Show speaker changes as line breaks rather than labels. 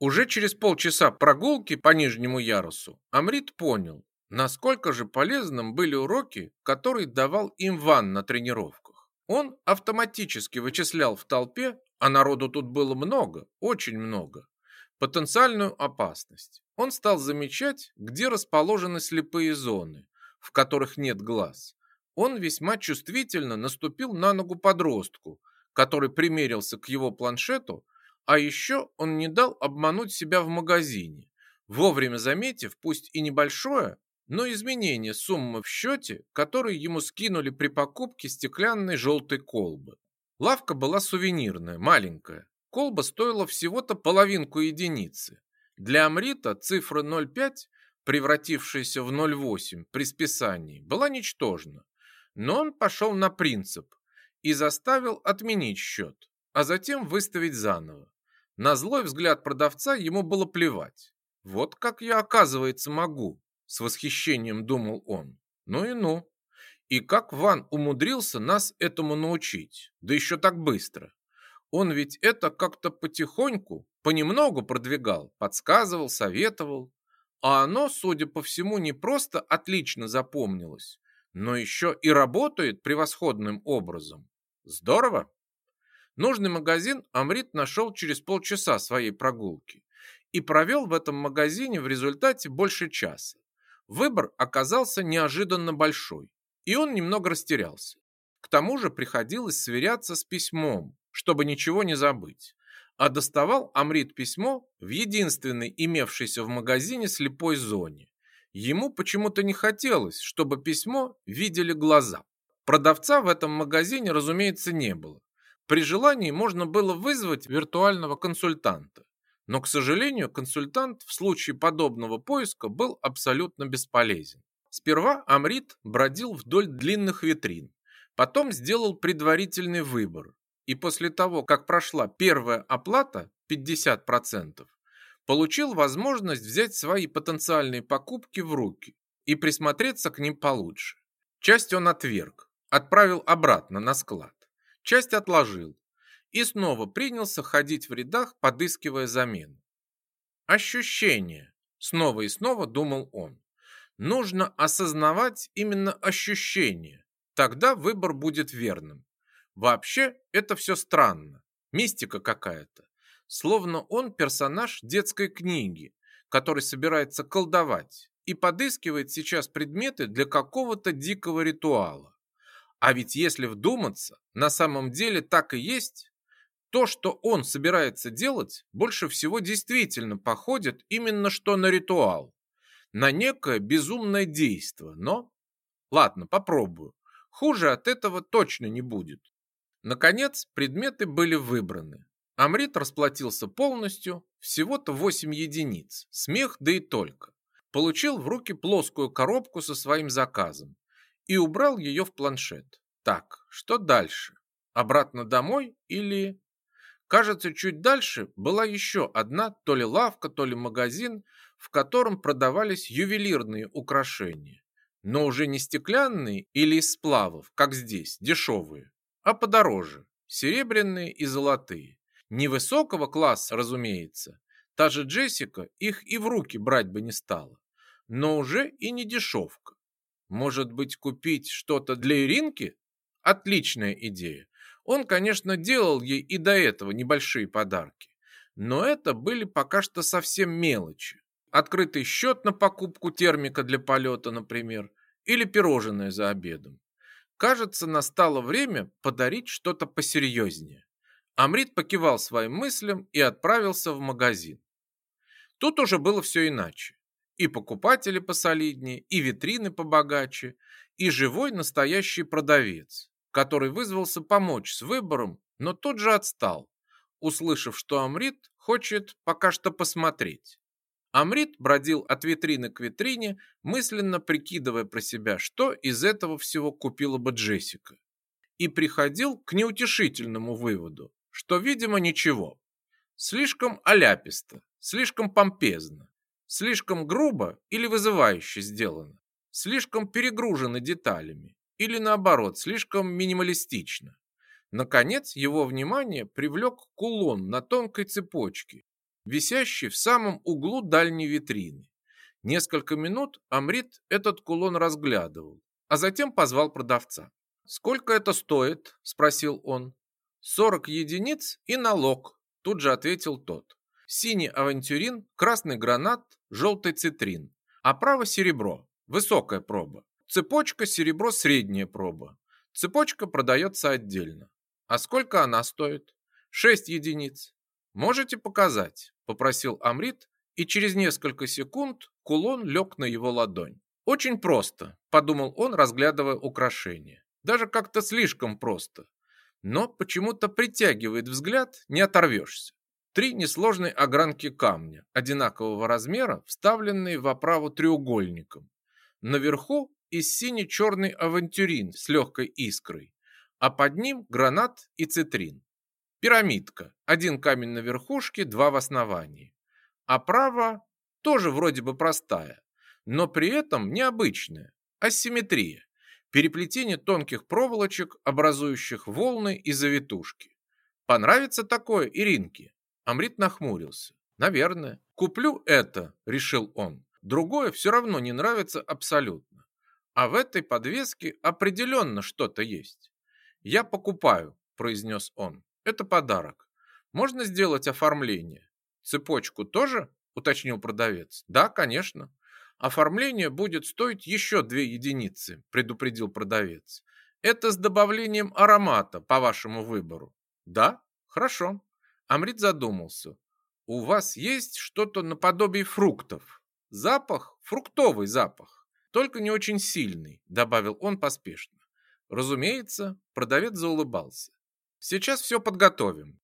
Уже через полчаса прогулки по нижнему ярусу Амрит понял, насколько же полезным были уроки, которые давал им Ван на тренировках. Он автоматически вычислял в толпе, а народу тут было много, очень много, потенциальную опасность. Он стал замечать, где расположены слепые зоны, в которых нет глаз. Он весьма чувствительно наступил на ногу подростку, который примерился к его планшету, а еще он не дал обмануть себя в магазине, вовремя заметив, пусть и небольшое, но изменение суммы в счете, которую ему скинули при покупке стеклянной желтой колбы. Лавка была сувенирная, маленькая. Колба стоила всего-то половинку единицы. Для Амрита цифра 0,5, превратившаяся в 0,8 при списании, была ничтожна. Но он пошел на принцип и заставил отменить счет, а затем выставить заново. На злой взгляд продавца ему было плевать. Вот как я, оказывается, могу, с восхищением думал он. Ну и ну. И как Ван умудрился нас этому научить, да еще так быстро. Он ведь это как-то потихоньку, понемногу продвигал, подсказывал, советовал. А оно, судя по всему, не просто отлично запомнилось, но еще и работает превосходным образом. Здорово! Нужный магазин Амрит нашел через полчаса своей прогулки и провел в этом магазине в результате больше часа. Выбор оказался неожиданно большой, и он немного растерялся. К тому же приходилось сверяться с письмом, чтобы ничего не забыть. А доставал Амрит письмо в единственной имевшейся в магазине слепой зоне. Ему почему-то не хотелось, чтобы письмо видели глаза. Продавца в этом магазине, разумеется, не было. При желании можно было вызвать виртуального консультанта, но, к сожалению, консультант в случае подобного поиска был абсолютно бесполезен. Сперва Амрит бродил вдоль длинных витрин, потом сделал предварительный выбор, и после того, как прошла первая оплата 50%, получил возможность взять свои потенциальные покупки в руки и присмотреться к ним получше. Часть он отверг, отправил обратно на склад часть отложил и снова принялся ходить в рядах, подыскивая замену. Ощущение, снова и снова думал он. Нужно осознавать именно ощущение, тогда выбор будет верным. Вообще, это все странно, мистика какая-то. Словно он персонаж детской книги, который собирается колдовать и подыскивает сейчас предметы для какого-то дикого ритуала. А ведь если вдуматься, на самом деле так и есть. То, что он собирается делать, больше всего действительно походит именно что на ритуал. На некое безумное действо, но... Ладно, попробую. Хуже от этого точно не будет. Наконец, предметы были выбраны. Амрит расплатился полностью, всего-то 8 единиц, смех да и только. Получил в руки плоскую коробку со своим заказом и убрал ее в планшет. Так, что дальше? Обратно домой или... Кажется, чуть дальше была еще одна то ли лавка, то ли магазин, в котором продавались ювелирные украшения. Но уже не стеклянные или из сплавов, как здесь, дешевые, а подороже, серебряные и золотые. Невысокого класса, разумеется. Та же Джессика их и в руки брать бы не стала. Но уже и не дешевка. Может быть, купить что-то для Иринки? Отличная идея. Он, конечно, делал ей и до этого небольшие подарки. Но это были пока что совсем мелочи. Открытый счет на покупку термика для полета, например, или пирожное за обедом. Кажется, настало время подарить что-то посерьезнее. Амрит покивал своим мыслям и отправился в магазин. Тут уже было все иначе. И покупатели посолиднее, и витрины побогаче, и живой настоящий продавец, который вызвался помочь с выбором, но тут же отстал, услышав, что Амрит хочет пока что посмотреть. Амрит бродил от витрины к витрине, мысленно прикидывая про себя, что из этого всего купила бы Джессика. И приходил к неутешительному выводу, что, видимо, ничего. Слишком оляписто, слишком помпезно. Слишком грубо или вызывающе сделано. Слишком перегружено деталями. Или наоборот, слишком минималистично. Наконец, его внимание привлек кулон на тонкой цепочке. висящий в самом углу дальней витрины. Несколько минут Амрит этот кулон разглядывал, а затем позвал продавца. «Сколько это стоит?» – спросил он. «Сорок единиц и налог», – тут же ответил тот. «Синий авантюрин, красный гранат, желтый цитрин, а право серебро, высокая проба. Цепочка серебро средняя проба. Цепочка продается отдельно. А сколько она стоит? Шесть единиц. Можете показать?» – попросил Амрит, и через несколько секунд кулон лег на его ладонь. «Очень просто», – подумал он, разглядывая украшение. «Даже как-то слишком просто. Но почему-то притягивает взгляд, не оторвешься. Три несложные огранки камня, одинакового размера, вставленные в оправу треугольником. Наверху и сине-черный авантюрин с легкой искрой, а под ним гранат и цитрин. Пирамидка. Один камень на верхушке, два в основании. Оправа тоже вроде бы простая, но при этом необычная. Асимметрия. Переплетение тонких проволочек, образующих волны и завитушки. Понравится такое Иринке? Амрит нахмурился. Наверное. Куплю это, решил он. Другое все равно не нравится абсолютно. А в этой подвеске определенно что-то есть. Я покупаю, произнес он. Это подарок. Можно сделать оформление. Цепочку тоже? Уточнил продавец. Да, конечно. Оформление будет стоить еще две единицы, предупредил продавец. Это с добавлением аромата по вашему выбору. Да? Хорошо. Амрит задумался. У вас есть что-то наподобие фруктов. Запах – фруктовый запах, только не очень сильный, добавил он поспешно. Разумеется, продавец заулыбался. Сейчас все подготовим.